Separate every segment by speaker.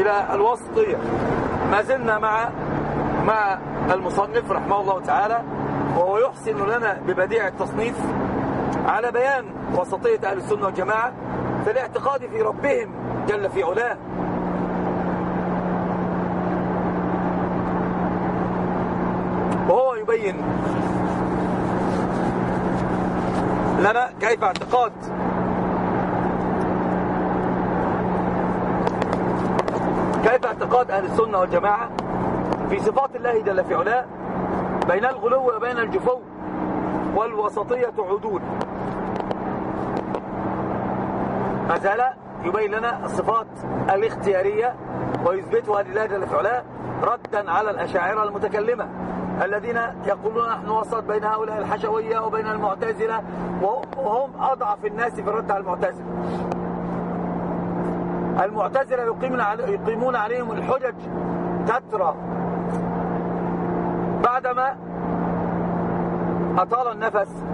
Speaker 1: إلى الوسطية ما زلنا مع مع المصنف رحمه الله تعالى وهو يحسن لنا ببديع التصنيف على بيان وسطية أهل السنة والجماعة في الاعتقاد في ربهم جل في علاه. وهو يبين لنا كيف اعتقاد كيف اعتقاد أهل السنة والجماعة في صفات الله جل في علاه بين الغلو وبين الجفو والوسطية عدول؟ ما زال يبين لنا الصفات الاختيارية ويثبتها لله جل في علاه ردا على الأشاعرة المتكلمة الذين يقولون نحن وسط بين هؤلاء الحشوية وبين المعتزلة وهم أضعف الناس في الرد على المعتزلة. المعتزلة يقيمون, عليهم الحجج تترى. بعدما أطال النفس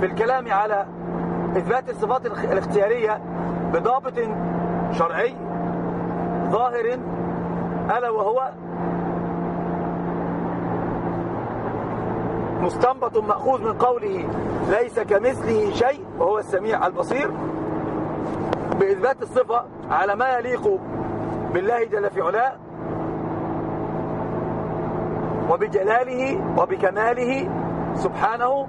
Speaker 1: في الكلام على إثبات الصفات الاختيارية بضابط شرعي ظاهر ألا وهو مستنبط مأخوذ من قوله ليس كمثله شيء وهو السميع البصير بإثبات الصفة على ما يليق بالله جل في علاه وبجلاله وبكماله سبحانه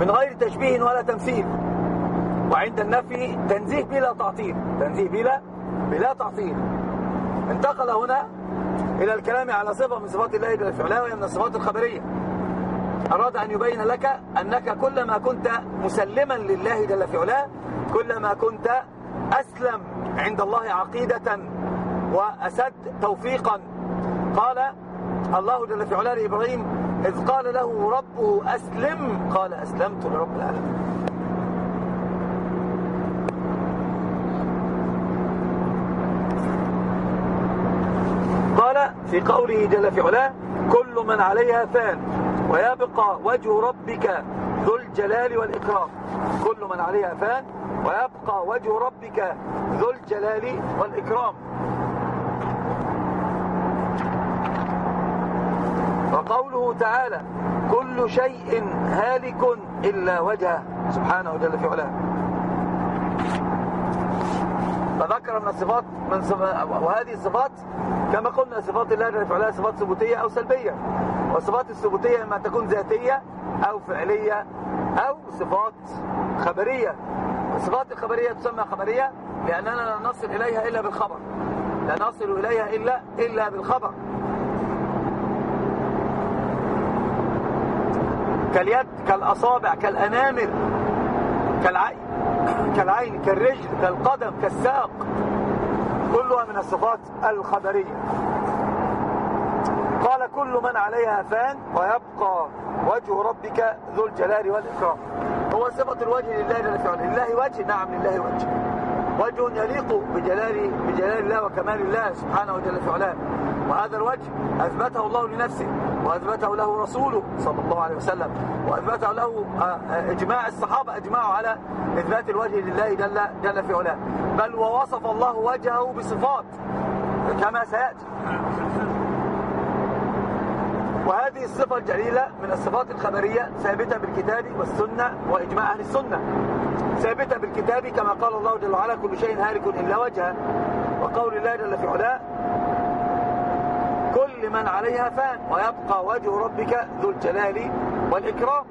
Speaker 1: من غير تشبيه ولا تمثيل. وعند النفي تنزيه بلا تعطيل. تنزيه بلا بلا تعطيل. انتقل هنا إلى الكلام على صفة من صفات الله جل في علاه وهي من الصفات الخبرية. أراد أن يبين لك أنك كلما كنت مسلما لله جل في علاه كلما كنت أسلم عند الله عقيدة وأسد توفيقا. قال الله جل في علاه لإبراهيم إذ قال له ربه أسلم. قال أسلمت لرب العالمين. قال في قوله جل في علاه كل من عليها فان ويبقى وجه ربك ذو الجلال والإكرام. كل من عليها فان ويبقى وجه ربك ذو الجلال والإكرام. وقوله تعالى كل شيء هالك إلا وجهه سبحانه جل في علاه. فذكر من الصفات من صفات وهذه الصفات كما قلنا صفات الله جل في علاه صفات ثبوتية أو سلبية. والصفات الثبوتية إما تكون ذاتية أو فعلية أو صفات خبرية. الصفات الخبرية تسمى خبرية لأننا لا نصل إليها إلا بالخبر. لا نصل إليها إلا, إلا بالخبر. كاليد كالأصابع كالأنامل كالعين كالعين كالرجل كالقدم كالساق. كلها من الصفات الخبرية. قال كل من عليها فان ويبقى وجه ربك ذو الجلال والإكرام. هو صفة الوجه لله جل في علاه لله وجه؟ نعم لله وجه. وجه يليق بجلال بجلال الله وكمال الله سبحانه وجل في علاه وهذا الوجه أثبته الله لنفسه وأثبته له رسوله صلى الله عليه وسلم وأثبته له إجماع الصحابة أجمعوا على إثبات الوجه لله جل, جل في علاه. بل ووصف الله وجهه بصفات كما سيأتي. وهذه الصفة الجليلة من الصفات الخبرية ثابتة بالكتاب والسنة وإجماع أهل السنة. ثابتة بالكتاب كما قال الله جل وعلا كل شيء هالك إلا وجهه وقول الله جل في علاه كل من عليها فان ويبقى وجه ربك ذو الجلال والإكرام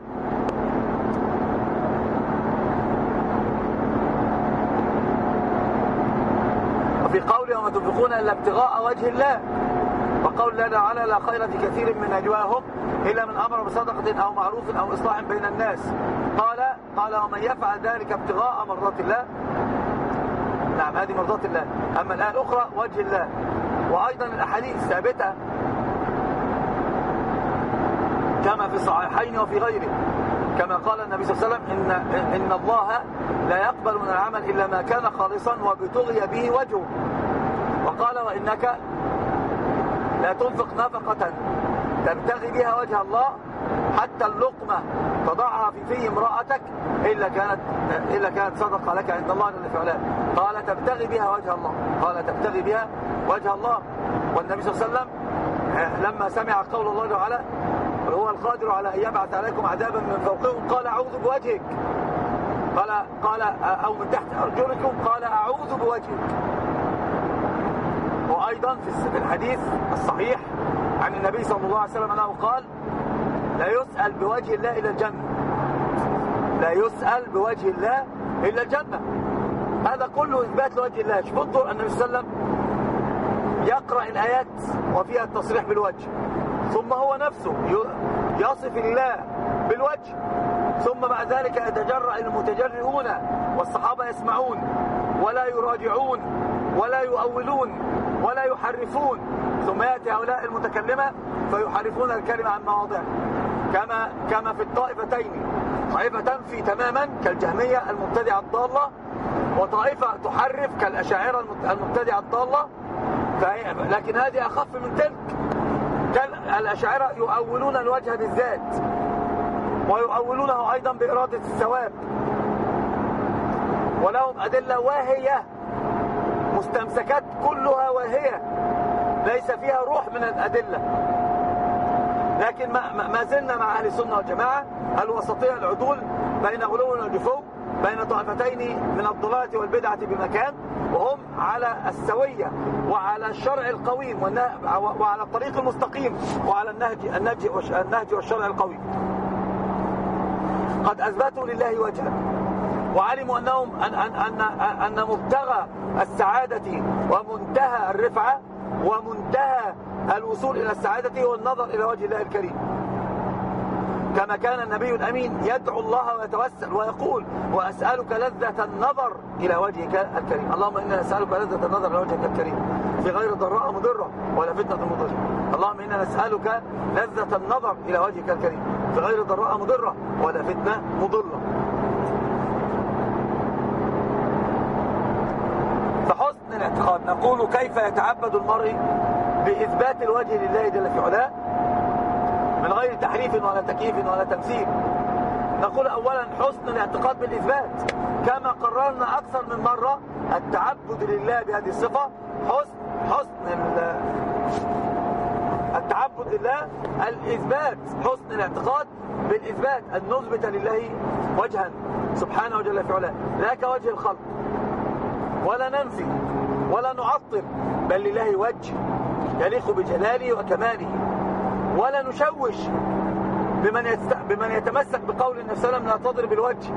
Speaker 1: وفي قوله وما تنفقون إلا ابتغاء وجه الله وقول الله تعالى لا خير في كثير من نجواهم إلا من أمر بصدقة أو معروف أو إصلاح بين الناس. قال قال ومن يفعل ذلك ابتغاء مرضات الله. نعم هذه مرضات الله. أما الآن الأخرى وجه الله. وأيضا الأحاديث ثابتة. كما في الصحيحين وفي غيره. كما قال النبي صلى الله عليه وسلم إن, إن الله لا يقبل من العمل إلا ما كان خالصا وابتغي به وجهه. وقال وإنك لا تنفق نفقة تبتغي بها وجه الله حتى اللقمة تضعها في في امرأتك إلا كانت إلا كانت صدقة لك عند الله جل في علاه قال تبتغي بها وجه الله. قال تبتغي بها وجه الله. والنبي صلى الله عليه وسلم لما سمع قول الله تعالى وهو القادر على أن يبعث عليكم عذابا من فوقكم قال أعوذ بوجهك. قال قال أو من تحت أرجلكم قال أعوذ بوجهك. وأيضا في الحديث الصحيح عن النبي صلى الله عليه وسلم أنه قال لا يسأل بوجه الله إلى الجنة. لا يسأل بوجه الله إلا الجنة. هذا كله إثبات لوجه الله. شوف انظر النبي صلى الله عليه وسلم يقرأ الآيات وفيها التصريح بالوجه. ثم هو نفسه يصف الله بالوجه. ثم بعد ذلك يتجرأ المتجرئون والصحابة يسمعون ولا يراجعون ولا يؤولون. ولا يحرفون. ثم يأتي هؤلاء المتكلمة فيحرفون الكلمة عن مواضعه كما كما في الطائفتين. طائفة تنفي تماما كالجهمية المبتدعة الضالة وطائفة تحرف كالأشاعرة المبتدعة الضالة. لكن هذه أخف من تلك. الأشاعرة يؤولون الوجه بالذات ويؤولونه أيضا بإرادة الثواب. ولهم أدلة واهية مستمسكات كلها واهية ليس فيها روح من الأدلة. لكن ما, زلنا مع أهل السنة والجماعة الوسطية العدول بين غلو والجفو بين طائفتين من الضلالة والبدعة بمكان وهم على السوية وعلى الشرع القويم وعلى الطريق المستقيم وعلى النهج النهج النهج والشرع القويم قد أثبتوا لله وجها. وعلموا أنهم أن, أن, أن, أن مبتغى السعادة ومنتهى الرفعة ومنتهى الوصول إلى السعادة هو النظر إلى وجه الله الكريم. كما كان النبي الأمين يدعو الله ويتوسل ويقول وأسألك لذة النظر إلى وجهك الكريم. اللهم إنا نسألك لذة النظر إلى وجهك الكريم. في غير ضراء مضرة ولا فتنة مضرة. اللهم إنا نسألك لذة النظر إلى وجهك الكريم. في غير ضراء مضرة ولا فتنة مضرة فحسن الاعتقاد نقول كيف يتعبد المرء بإثبات الوجه لله جل في علاه من غير تحريف ولا تكييف ولا تمثيل. نقول أولا حسن الاعتقاد بالإثبات. كما قررنا أكثر من مرة التعبد لله بهذه الصفة. حسن حسن التعبد لله الإثبات حسن الاعتقاد بالإثبات. أن نثبت لله وجها سبحانه وجل في علاه. لا كوجه الخلق ولا ننفي. ولا نعطل بل لله وجه يليق بجلاله وكماله. ولا نشوش بمن, يست... بمن يتمسك بقول النبي صلى الله عليه وسلم لا تضرب الوجه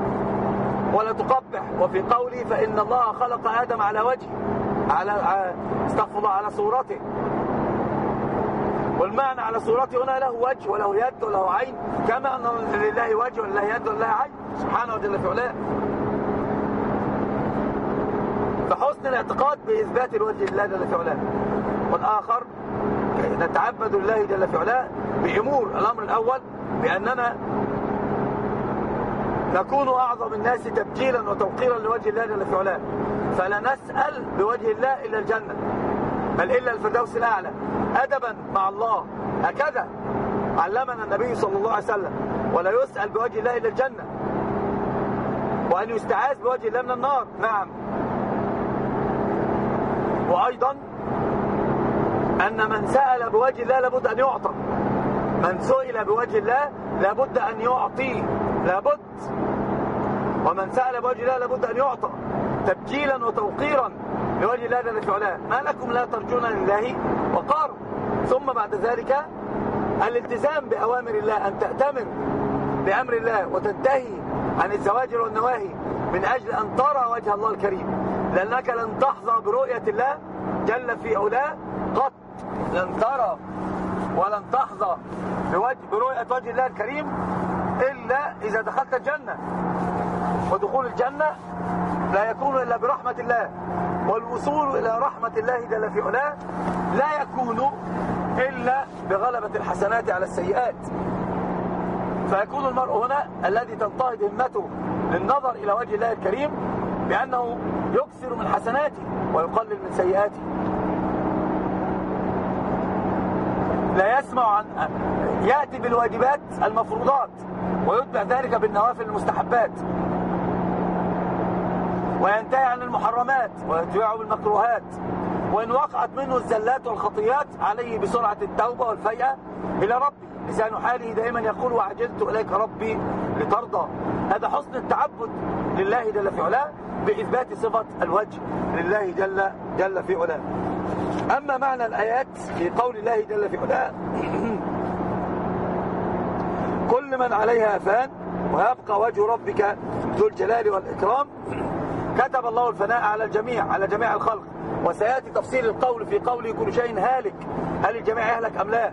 Speaker 1: ولا تقبح. وفي قوله فإن الله خلق آدم على وجه على استغفر الله على صورته. والمعنى على صورته هنا له وجه وله يد وله عين كما أن لله وجه ولله يد ولله عين. سبحانه وجل في فحسن الاعتقاد بإثبات الوجه لله جل في علاه. والآخر نتعبد الله جل في علاه بأمور. الأمر الأول بأننا نكون أعظم الناس تبجيلا وتوقيرا لوجه الله جل في علاه. فلا نسأل بوجه الله إلا الجنة بل إلا الفردوس الأعلى. أدبا مع الله. هكذا علمنا النبي صلى الله عليه وسلم. ولا يسأل بوجه الله إلا الجنة. وأن يستعاذ بوجه الله من النار. نعم. وأيضا أن من سأل بوجه الله لابد أن يعطى. من سئل بوجه الله لابد أن يعطي. لابد. ومن سأل بوجه الله لابد أن يعطى. تبجيلا وتوقيرا لوجه الله جل في علاه ما لكم لا ترجون لله وقاروا ثم بعد ذلك الالتزام بأوامر الله أن تأتمر بأمر الله وتنتهي عن الزواجر والنواهي من أجل أن ترى وجه الله الكريم. لأنك لن تحظى برؤية الله جل في علاه. قط. لن ترى ولن تحظى بوجه برؤية وجه الله الكريم إلا إذا دخلت الجنة. ودخول الجنة لا يكون إلا برحمة الله. والوصول إلى رحمة الله جل في علاه لا يكون إلا بغلبة الحسنات على السيئات. فيكون المرء هنا الذي تنتهض همته للنظر إلى وجه الله الكريم بأنه يكثر من حسناته ويقلل من سيئاته. لا يسمع عن يأتي بالواجبات المفروضات ويتبع ذلك بالنوافل المستحبات. وينتهي عن المحرمات ويتبعه بالمكروهات. وإن وقعت منه الزلات والخطيات عليه بسرعة التوبة والفيئة إلى ربي. لسان حاله دائما يقول وعجلت إليك ربي لترضى. هذا حسن التعبد لله جل في علاه بإثبات صفة الوجه لله جل, جل في علاه. أما معنى الآيات في قول الله جل في علاه كل من عليها فان ويبقى وجه ربك ذو الجلال والإكرام. كتب الله الفناء على الجميع على جميع الخلق. وسيأتي تفصيل القول في قوله كل شيء هالك. هل الجميع يهلك أم لا؟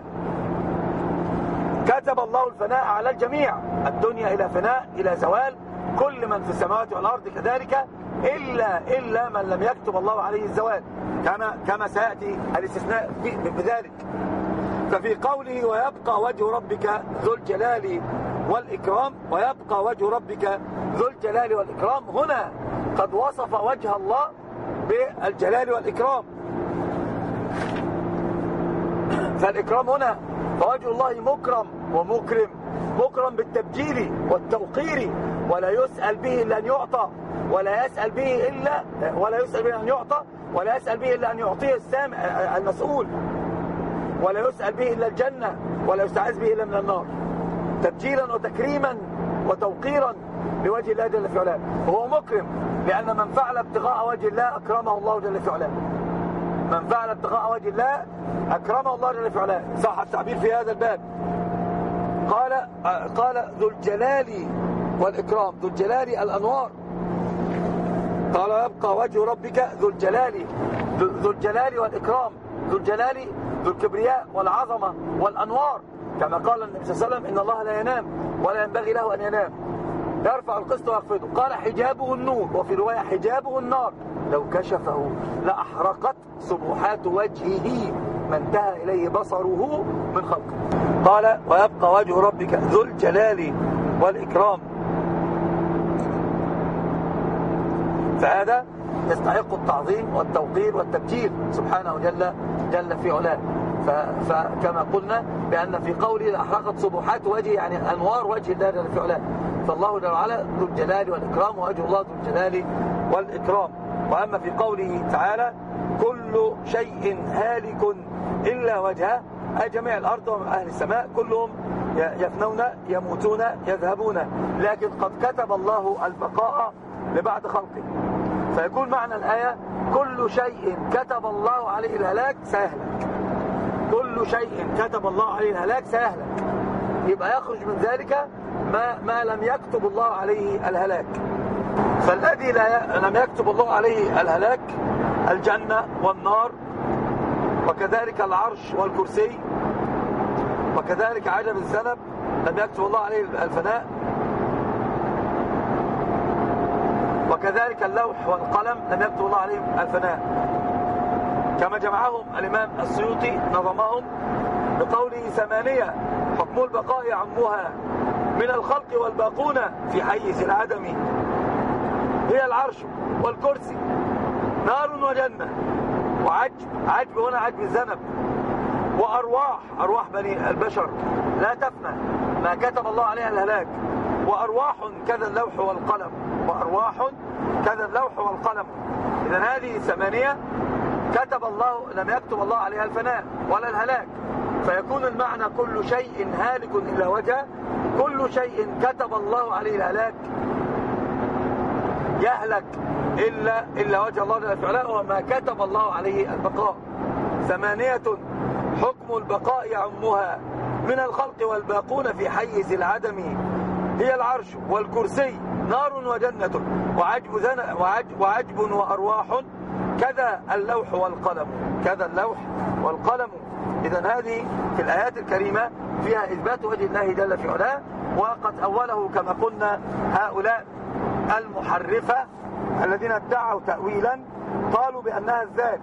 Speaker 1: كتب الله الفناء على الجميع. الدنيا إلى فناء إلى زوال كل من في السماوات والأرض كذلك إلا إلا من لم يكتب الله عليه الزوال. كما كما سيأتي الاستثناء بذلك. ففي قوله ويبقى وجه ربك ذو الجلال والإكرام ويبقى وجه ربك ذو الجلال والإكرام. هنا قد وصف وجه الله بالجلال والإكرام. فالإكرام هنا فوجه الله مكرم ومكرم. مكرم بالتبجيل والتوقير ولا يسأل به إلا أن يعطى ولا يسأل به إلا ولا يسأل به أن يعطى ولا يسأل به إلا أن يعطيه السامع المسؤول ولا يسأل به إلا الجنة ولا يستعاذ به إلا من النار. تبجيلا وتكريما وتوقيرا لوجه الله جل في علاه. وهو مكرم لأن من فعل ابتغاء وجه الله أكرمه الله جل في علاه. من فعل ابتغاء وجه الله أكرمه الله جل في علاه. صح التعبير في هذا الباب. قال قال ذو الجلال والإكرام ذو الجلال الأنوار. قال يبقى وجه ربك ذو الجلال ذو الجلال والإكرام ذو الجلال ذو الكبرياء والعظمة والأنوار. كما قال النبي صلى الله عليه وسلم إن الله لا ينام ولا ينبغي له أن ينام. يرفع القسط ويخفضه. قال حجابه النور. وفي رواية حجابه النار. لو كشفه لأحرقت سبحات وجهه ما انتهى إليه بصره من خلقه. قال ويبقى وجه ربك ذو الجلال والإكرام. فهذا يستحق التعظيم والتوقير والتبجيل. سبحانه جل جل في علاه. فكما قلنا بأن في قوله أحرقت صبحات وجه يعني أنوار وجه الله جل في علاه. فالله جل وعلا ذو الجلال والإكرام ووجه الله ذو الجلال والإكرام. وأما في قوله تعالى كل شيء هالك إلا وجهه أي جميع الأرض وأهل السماء كلهم يفنون يموتون يذهبون. لكن قد كتب الله البقاء لبعد خلقه. فيكون معنى الآية كل شيء كتب الله عليه الهلاك سيهلك. كل شيء كتب الله عليه الهلاك سيهلك. يبقى يخرج من ذلك ما, ما لم يكتب الله عليه الهلاك. فالذي لا لم يكتب الله عليه الهلاك الجنة والنار وكذلك العرش والكرسي وكذلك عجب الذنب لم يكتب الله عليه الفناء. وكذلك اللوح والقلم لم يكتب الله عليهم الفناء. كما جمعهم الإمام السيوطي نظمهم بقوله ثمانية حكم البقاء عمها من الخلق والباقون في حيز العدم. هي العرش والكرسي نار وجنة. وعجب عجب هنا عجب الذنب وأرواح أرواح بني البشر. لا تفنى ما كتب الله عليها الهلاك. وأرواح كذا اللوح والقلم. وأرواح كذا اللوح والقلم. إذا هذه ثمانية كتب الله لم يكتب الله عليها الفناء ولا الهلاك. فيكون المعنى كل شيء هالك إلا وجهه كل شيء كتب الله عليه الهلاك. يهلك إلا, إلا وجه الله جل وعلا وما كتب الله عليه البقاء. ثمانية حكم البقاء يعمها من الخلق والباقون في حيز العدم. هي العرش والكرسي نار وجنة وعجب, وعجب, وعجب وأرواح. كذا اللوح والقلم كذا اللوح والقلم. إذا هذه في الآيات الكريمة فيها إثبات وجه الله جل في علاه وقد أوله كما قلنا هؤلاء المحرفة الذين ادعوا تأويلا قالوا بأنها الذات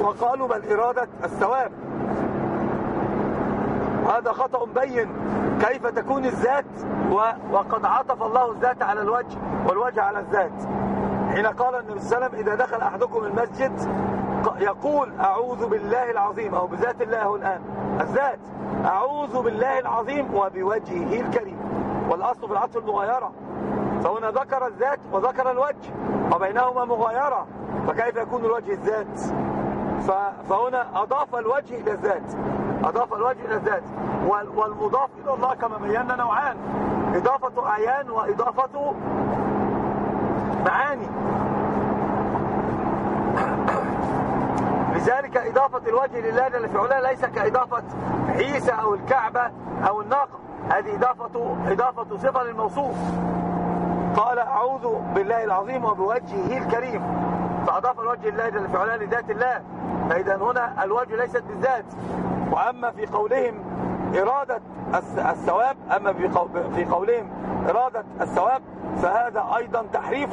Speaker 1: وقالوا بل إرادة الثواب. وهذا خطأ بين كيف تكون الذات وقد عطف الله الذات على الوجه والوجه على الذات. حين قال النبي صلى الله عليه وسلم إذا دخل أحدكم المسجد يقول أعوذ بالله العظيم. أو بذات الله الآن الذات أعوذ بالله العظيم وبوجهه الكريم. والأصل في العطف المغايرة. فهنا ذكر الذات وذكر الوجه وبينهما مغايرة. فكيف يكون الوجه الذات؟ فهنا أضاف الوجه إلى الذات. أضاف الوجه إلى الذات. والمضاف إلى الله كما بينا نوعان. إضافة أعيان وإضافة معاني. لذلك إضافة الوجه لله جل في علاه ليس كإضافة عيسى أو الكعبة أو الناقة. هذه إضافة, إضافة صفة للموصوف. قال أعوذ بالله العظيم وبوجهه الكريم. فأضاف الوجه لله جل في لذات الله. فإذا هنا الوجه ليست بالذات. وأما في قولهم إرادة الثواب أما في قولهم إرادة الثواب فهذا أيضا تحريف.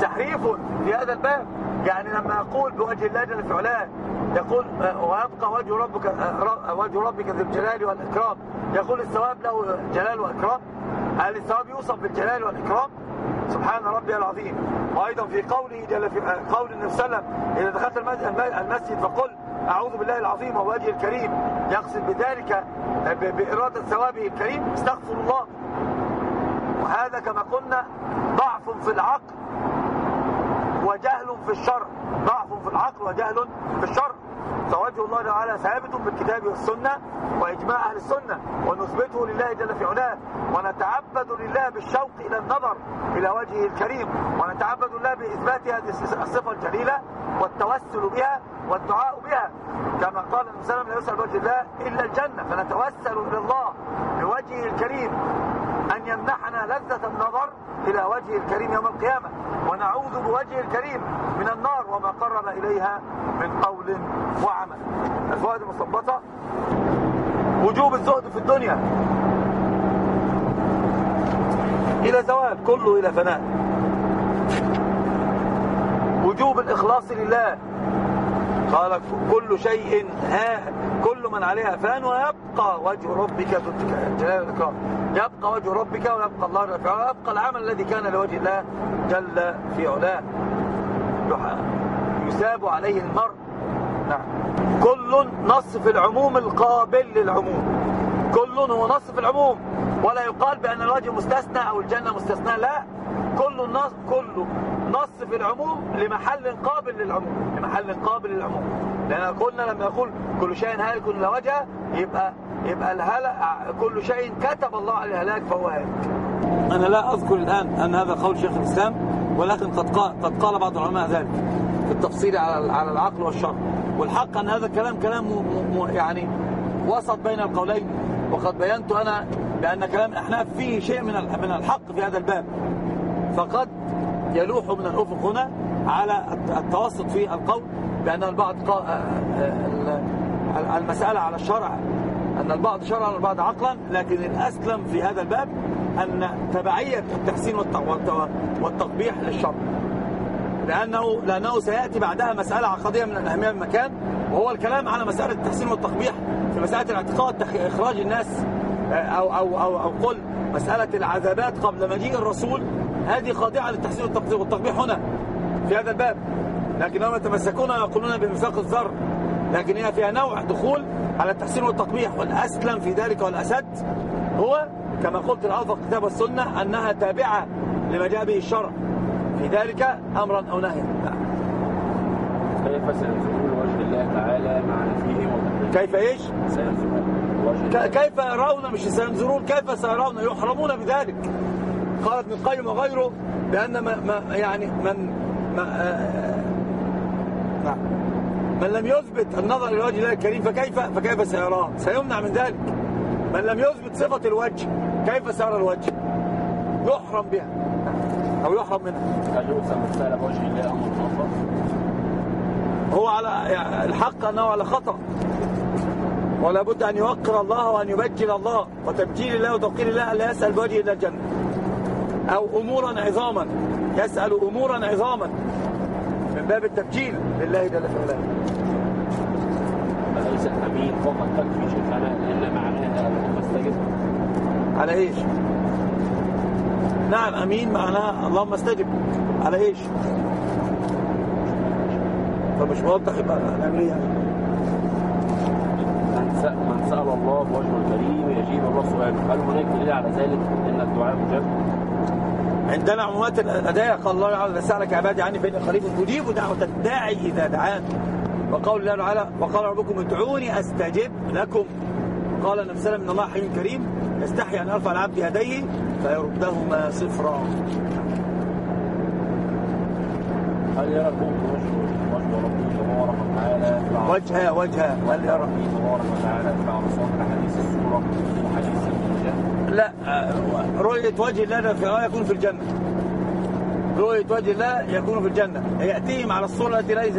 Speaker 1: تحريف في هذا الباب. يعني لما يقول بوجه الله جل في يقول ويبقى وجه ربك وجه ربك ذي الجلال والإكرام. يقول الثواب له جلال وإكرام. هل الثواب يوصف بالجلال والإكرام؟ سبحان ربي العظيم. وأيضا في قوله جل في قول النبي صلى الله عليه وسلم إذا دخلت المسجد فقل أعوذ بالله العظيم ووجه الكريم. يقصد بذلك بإرادة ثوابه الكريم استغفر الله. وهذا كما قلنا ضعف في العقل وجهل في الشرع ضعف في العقل وجهل في الشرع فوجه الله تعالى ثابت بالكتاب والسنة وإجماع أهل السنة ونثبته لله جل في علاه ونتعبد لله بالشوق إلى النظر إلى وجهه الكريم ونتعبد الله بإثبات هذه الصفة الجليلة والتوسل بها والدعاء بها. كما قال النبي صلى الله عليه وسلم لا يسأل وجه الله إلا الجنة. فنتوسل إلى الله بوجهه الكريم أن يمنحنا لذة النظر إلى وجهه الكريم يوم القيامة. ونعوذ بوجهه الكريم من النار وما قرب إليها من قول وعمل. الفوائد المثبطة وجوب الزهد في الدنيا. إلى زوال كله إلى فناء. وجوب الإخلاص لله. قال كل شيء ها كل من عليها فان ويبقى وجه ربك ذو يبقى وجه ربك ويبقى الله جل ويبقى العمل الذي كان لوجه الله جل في علاه. يساب عليه المرء كل نص في العموم القابل للعموم. كل هو نص في العموم. ولا يقال بأن الوجه مستثنى أو الجنة مستثنى لا. كل نص كل نص في العموم لمحل قابل للعموم. لمحل قابل للعموم. لأن قلنا لما يقول كل شيء هالك لا وجه يبقى يبقى الهلك كل شيء كتب الله عليه الهلاك فهو هالك.
Speaker 2: أنا لا أذكر الآن أن هذا قول شيخ الإسلام ولكن قد قال, قد قال بعض العلماء ذلك. في التفصيل على على العقل والشرع. والحق أن هذا الكلام كلام يعني وسط بين القولين. وقد بينت أنا بأن كلام الأحناف فيه شيء من من الحق في هذا الباب. فقد يلوح من الأفق هنا على التوسط في القول بأن البعض المسألة على الشرع. أن البعض شرعا والبعض عقلا. لكن الأسلم في هذا الباب أن تبعية التحسين والتقبيح للشرع. لأنه, لأنه سيأتي بعدها مسألة عقدية من الأهمية المكان وهو الكلام على مسألة التحسين والتقبيح في مسألة الاعتقاد إخراج الناس أو, أو, أو, أو قل مسألة العذابات قبل مجيء الرسول. هذه خاضعة للتحسين والتقبيح هنا في هذا الباب. لكنهم يتمسكون ويقولون بميثاق الذر لكن هي فيها نوع دخول على التحسين والتقبيح. والأسلم في ذلك والأسد هو كما قلت الأوفق كتاب السنة أنها تابعة لما جاء به الشرع. في ذلك أمرا أو نهيا.
Speaker 3: كيف سينزلون وجه الله تعالى مع نفيه
Speaker 2: كيف إيش؟ كيف يرون مش سينظرون كيف سيرون يحرمون بذلك. قال ابن القيم وغيره بأن ما, ما يعني من ما آه نعم. من لم يثبت النظر إلى وجه الله الكريم فكيف فكيف سيراه؟ سيمنع من ذلك. من لم يثبت صفة الوجه كيف سيرى الوجه؟ يحرم بها. أو يحرم منها.
Speaker 3: هل يؤثم السائل وجه الله أمر
Speaker 2: هو على يعني الحق أنه على خطأ. ولا بد أن يوقر الله وأن يبجل الله. وتبجيل الله وتوقير الله ألا يسأل بوجه إلا الجنة. أو أمورا عظاما. يسأل أمورا عظاما. من باب التبجيل لله جل وعلا.
Speaker 3: أليس الأمين فقط تكفي شيخنا لأن معناها اللهم استجب
Speaker 2: على إيش؟ نعم أمين معناها اللهم استجب. على إيش؟
Speaker 1: فمش موضح يبقى نعمل إيه يعني
Speaker 3: من سأل, الله بوجهه الكريم يجيب الله سؤاله هل هناك دليل على ذلك إن الدعاء مجاب؟
Speaker 1: عندنا عمومات الأداية قال الله تعالى سألك عبادي عني فإني قريب أجيب دعوة الداعي إذا دعان. وقول الله تعالى وقال ربكم ادعوني أستجب لكم. قال النبي صلى الله عليه وسلم إن الله حي كريم. يستحي أن يرفع العبد يديه. فيردهما صفرا.
Speaker 3: هل يرى المؤمن وجه ربه تبارك وتعالى في
Speaker 1: وجهه وجهه هل يرى
Speaker 3: تبارك وتعالى حديث السورة وحديث
Speaker 1: لا. رؤية وجه الله في الآية يكون في الجنة. رؤية وجه الله يكون في الجنة. يأتيهم على الصورة التي ليس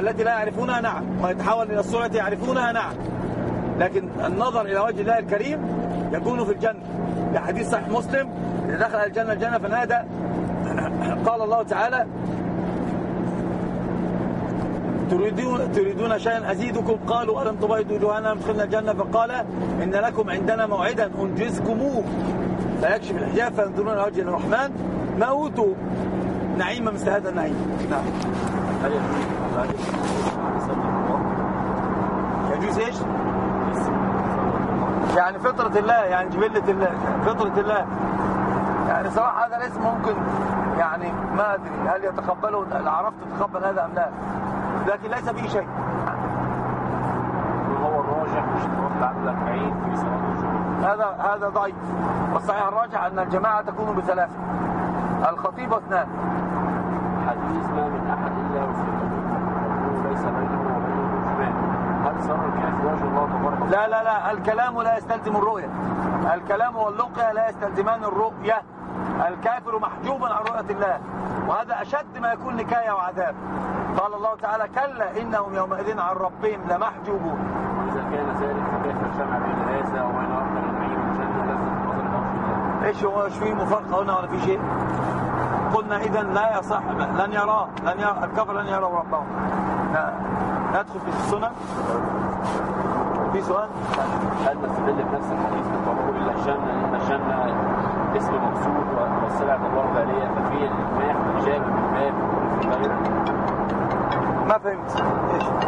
Speaker 1: التي لا يعرفونها نعم. ويتحول إلى الصورة التي يعرفونها نعم. لكن النظر إلى وجه الله الكريم يكون في الجنة. لحديث صحيح مسلم إذا دخل الجنة الجنة فنادى. قال الله تعالى تريدون تريدون شيئا أزيدكم؟ قالوا ألم تبيضوا وجوهنا ادخلنا الجنة؟ فقال إن لكم عندنا موعدا أنجزكموه. فيكشف الحجاب فينظرون إلى وجه الرحمن. ما اوتوا نعيما مثل هذا النعيم. نعم
Speaker 3: هل يجوز هل يجوز سبب الله؟
Speaker 1: يجوز إيش؟
Speaker 3: اسم سبب الله
Speaker 1: يعني فطرة الله يعني جبلة الله فطرة الله. يعني صراحة هذا الاسم ممكن يعني ما أدري هل يتقبله الأعراف تتقبل هذا أم لا. لكن ليس فيه شيء.
Speaker 3: هو الراجح مش الرد عن الأربعين في صلاة
Speaker 1: هذا هذا ضعيف. والصحيح الراجح أن الجماعة تكون بثلاثة. الخطيب واثنان
Speaker 3: حديث ما من أحد إلا وسلم ليس بينه وبينه جمال هل صار الكافر وجه الله تبارك وتعالى؟
Speaker 1: لا لا لا الكلام لا يستلزم الرؤية. الكلام واللقيا لا يستلزمان الرؤية. الكافر محجوب عن رؤية الله وهذا أشد ما يكون نكاية وعذاب. قال الله تعالى كلا إنهم يومئذ عن ربهم لمحجوبون.
Speaker 3: وإذا كان ذلك فكيف الجمع بين هذا وبين أرض لازم نظر الله
Speaker 1: إيش هو إيش في مفارقه هنا ولا في شيء؟ قلنا اذا لا يصح لن يراه لن يرى الكفر لن يروا ربهم لا. ندخل في السنن. في سؤال؟
Speaker 3: هل نستدل بنفس الحديث بقوله إلا الجنة إن الجنة اسم مقصود والسلعة الله غالية ففي الإجماع إجابة من باب في غيره
Speaker 1: ما فهمت.